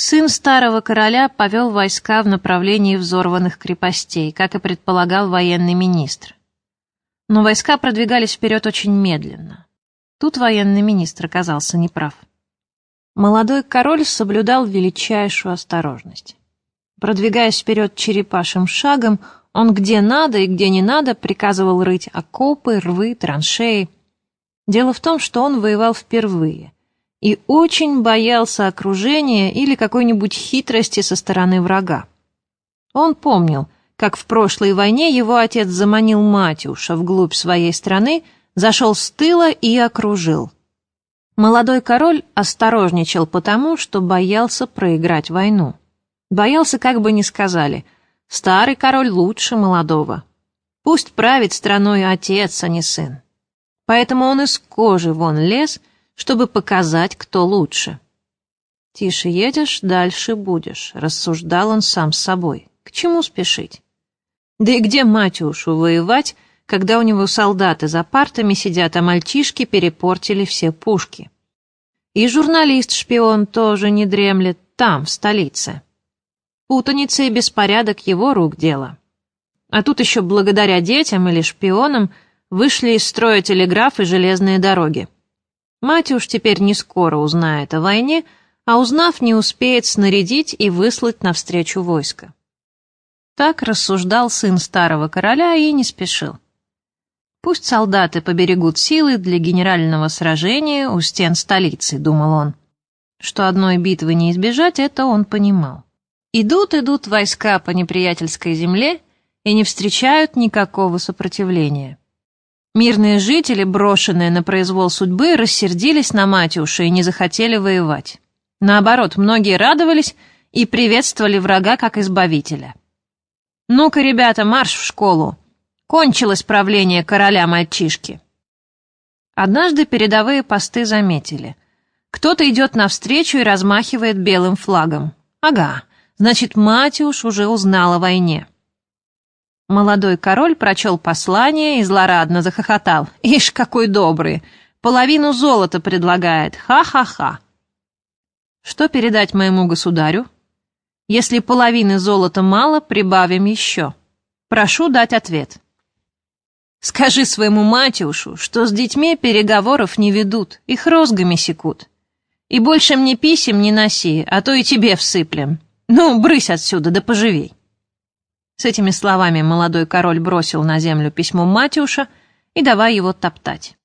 Сын старого короля повел войска в направлении взорванных крепостей, как и предполагал военный министр. Но войска продвигались вперед очень медленно. Тут военный министр оказался неправ. Молодой король соблюдал величайшую осторожность. Продвигаясь вперед черепашим шагом, он где надо и где не надо приказывал рыть окопы, рвы, траншеи. Дело в том, что он воевал впервые и очень боялся окружения или какой-нибудь хитрости со стороны врага. Он помнил, как в прошлой войне его отец заманил Матюша вглубь своей страны, зашел с тыла и окружил. Молодой король осторожничал потому, что боялся проиграть войну. Боялся, как бы ни сказали, старый король лучше молодого. Пусть правит страной отец, а не сын. Поэтому он из кожи вон лез, чтобы показать, кто лучше. «Тише едешь, дальше будешь», — рассуждал он сам с собой. «К чему спешить? Да и где Матюшу воевать, когда у него солдаты за партами сидят, а мальчишки перепортили все пушки. И журналист-шпион тоже не дремлет там, в столице. Путаница и беспорядок его рук дело. А тут еще благодаря детям или шпионам вышли из строя телеграф и железные дороги. Мать уж теперь не скоро узнает о войне, а узнав, не успеет снарядить и выслать навстречу войско. Так рассуждал сын старого короля и не спешил. Пусть солдаты поберегут силы для генерального сражения у стен столицы, думал он. Что одной битвы не избежать, это он понимал. Идут, идут войска по неприятельской земле и не встречают никакого сопротивления. Мирные жители, брошенные на произвол судьбы, рассердились на Матюша и не захотели воевать. Наоборот, многие радовались и приветствовали врага как избавителя. «Ну-ка, ребята, марш в школу! Кончилось правление короля-мальчишки!» Однажды передовые посты заметили. Кто-то идет навстречу и размахивает белым флагом. Ага, значит, Матюш уже узнал о войне. Молодой король прочел послание и злорадно захохотал. «Ишь, какой добрый! Половину золота предлагает! Ха-ха-ха!» «Что передать моему государю?» Если половины золота мало, прибавим еще. Прошу дать ответ. Скажи своему матюшу, что с детьми переговоров не ведут, их розгами секут. И больше мне писем не носи, а то и тебе всыплем. Ну, брысь отсюда, да поживей. С этими словами молодой король бросил на землю письмо Матюша и давай его топтать.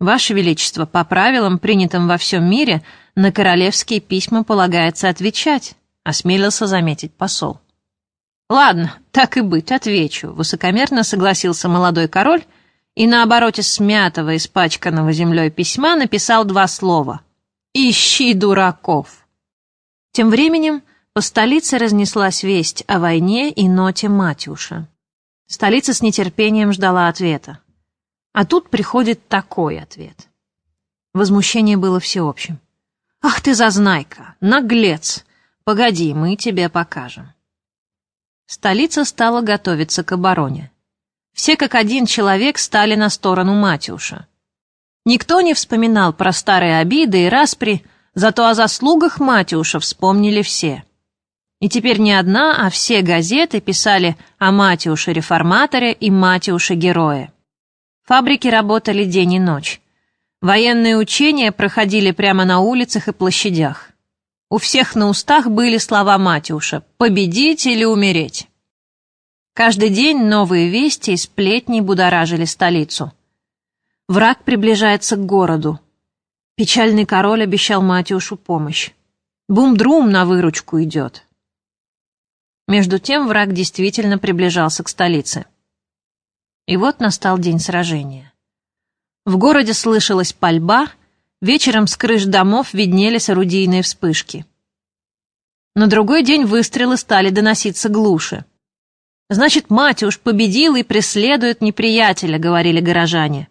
«Ваше Величество, по правилам, принятым во всем мире, на королевские письма полагается отвечать», — осмелился заметить посол. «Ладно, так и быть, отвечу», — высокомерно согласился молодой король и на обороте смятого, испачканного землей письма написал два слова «Ищи дураков». Тем временем по столице разнеслась весть о войне и ноте Матюша. Столица с нетерпением ждала ответа. А тут приходит такой ответ. Возмущение было всеобщим. «Ах ты зазнайка! Наглец! Погоди, мы тебе покажем. Столица стала готовиться к обороне. Все как один человек стали на сторону Матюша. Никто не вспоминал про старые обиды и распри, зато о заслугах Матюша вспомнили все. И теперь не одна, а все газеты писали о Матюше-реформаторе и Матюше-герое. Фабрики работали день и ночь. Военные учения проходили прямо на улицах и площадях. У всех на устах были слова Матюша «победить или умереть». Каждый день новые вести и сплетни будоражили столицу. Враг приближается к городу. Печальный король обещал Матюшу помощь. Бум-друм на выручку идет. Между тем враг действительно приближался к столице. И вот настал день сражения. В городе слышалась пальба — Вечером с крыш домов виднелись орудийные вспышки. На другой день выстрелы стали доноситься глуше. «Значит, мать уж победила и преследует неприятеля», — говорили горожане.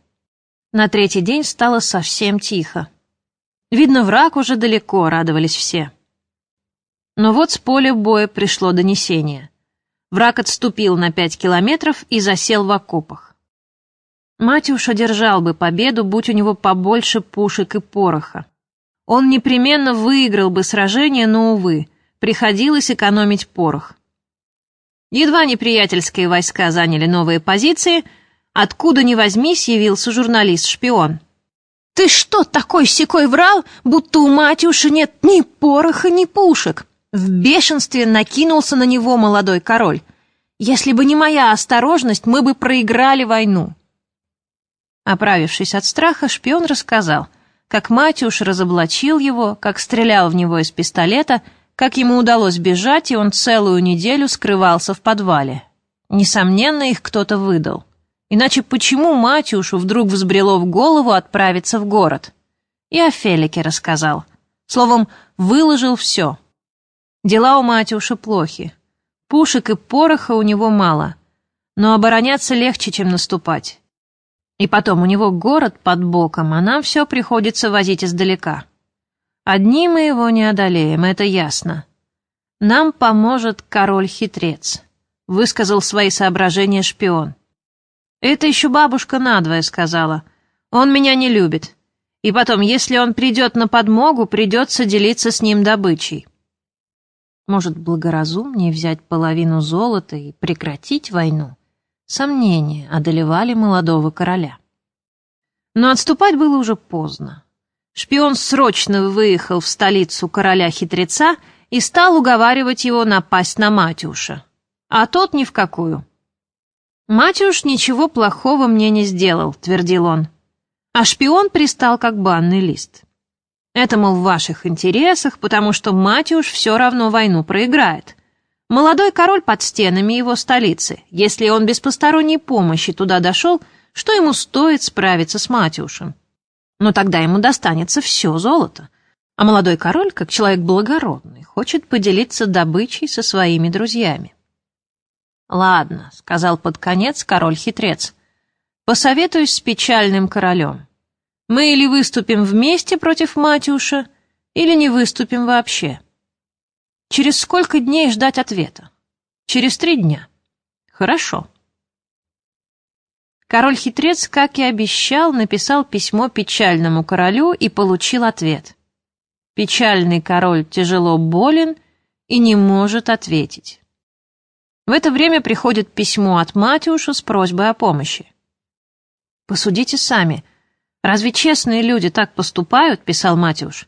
На третий день стало совсем тихо. Видно, враг уже далеко, радовались все. Но вот с поля боя пришло донесение. Враг отступил на пять километров и засел в окопах. Матюш одержал бы победу, будь у него побольше пушек и пороха. Он непременно выиграл бы сражение, но, увы, приходилось экономить порох. Едва неприятельские войска заняли новые позиции, откуда ни возьмись явился журналист-шпион. «Ты что, такой секой врал, будто у Матюши нет ни пороха, ни пушек?» В бешенстве накинулся на него молодой король. «Если бы не моя осторожность, мы бы проиграли войну». Оправившись от страха, шпион рассказал, как Матюш разоблачил его, как стрелял в него из пистолета — как ему удалось бежать, и он целую неделю скрывался в подвале. Несомненно, их кто-то выдал. Иначе почему Матюшу вдруг взбрело в голову отправиться в город? И о Фелике рассказал. Словом, выложил все. Дела у Матюша плохи. Пушек и пороха у него мало. Но обороняться легче, чем наступать. И потом, у него город под боком, а нам все приходится возить издалека. Одни мы его не одолеем, это ясно. Нам поможет король-хитрец, высказал свои соображения шпион. Это еще бабушка надвое сказала. Он меня не любит. И потом, если он придет на подмогу, придется делиться с ним добычей. Может, благоразумнее взять половину золота и прекратить войну? Сомнения одолевали молодого короля. Но отступать было уже поздно. Шпион срочно выехал в столицу короля-хитреца и стал уговаривать его напасть на Матюша. А тот ни в какую. «Матюш ничего плохого мне не сделал», — твердил он. А шпион пристал как банный лист. Это, мол, в ваших интересах, потому что Матюш все равно войну проиграет. Молодой король под стенами его столицы. Если он без посторонней помощи туда дошел, что ему стоит справиться с Матюшем? но тогда ему достанется все золото. А молодой король, как человек благородный, хочет поделиться добычей со своими друзьями. «Ладно», — сказал под конец король-хитрец, — «посоветуюсь с печальным королем. Мы или выступим вместе против Матюша, или не выступим вообще. Через сколько дней ждать ответа? Через три дня. Хорошо. Король-хитрец, как и обещал, написал письмо печальному королю и получил ответ. Печальный король тяжело болен и не может ответить. В это время приходит письмо от Матюша с просьбой о помощи. «Посудите сами. Разве честные люди так поступают?» — писал Матюш.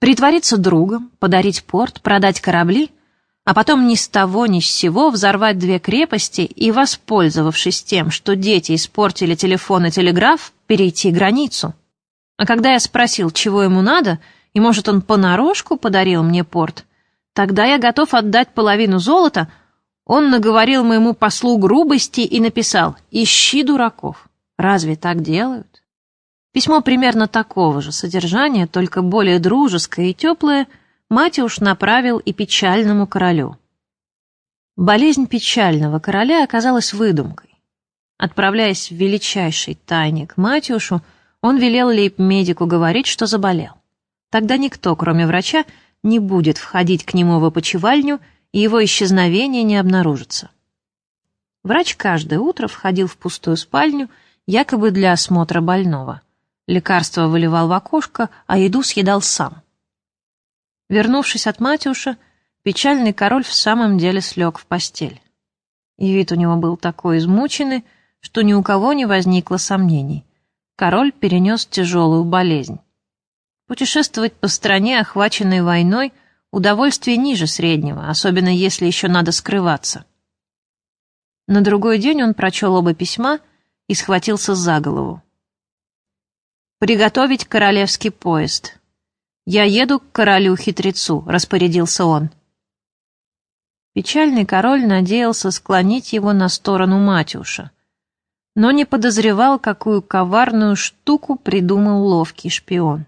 «Притвориться другом, подарить порт, продать корабли — а потом ни с того ни с сего взорвать две крепости и, воспользовавшись тем, что дети испортили телефон и телеграф, перейти границу. А когда я спросил, чего ему надо, и, может, он понарошку подарил мне порт, тогда я готов отдать половину золота, он наговорил моему послу грубости и написал «Ищи дураков». Разве так делают? Письмо примерно такого же содержания, только более дружеское и теплое — Матюш направил и печальному королю. Болезнь печального короля оказалась выдумкой. Отправляясь в величайшей тайне к Матюшу, он велел лейб-медику говорить, что заболел. Тогда никто, кроме врача, не будет входить к нему в опочивальню, и его исчезновение не обнаружится. Врач каждое утро входил в пустую спальню, якобы для осмотра больного. Лекарство выливал в окошко, а еду съедал сам. Вернувшись от Матюша, печальный король в самом деле слег в постель. И вид у него был такой измученный, что ни у кого не возникло сомнений. Король перенес тяжелую болезнь. Путешествовать по стране, охваченной войной, удовольствие ниже среднего, особенно если еще надо скрываться. На другой день он прочел оба письма и схватился за голову. «Приготовить королевский поезд», «Я еду к королю-хитрецу», — распорядился он. Печальный король надеялся склонить его на сторону Матюша, но не подозревал, какую коварную штуку придумал ловкий шпион.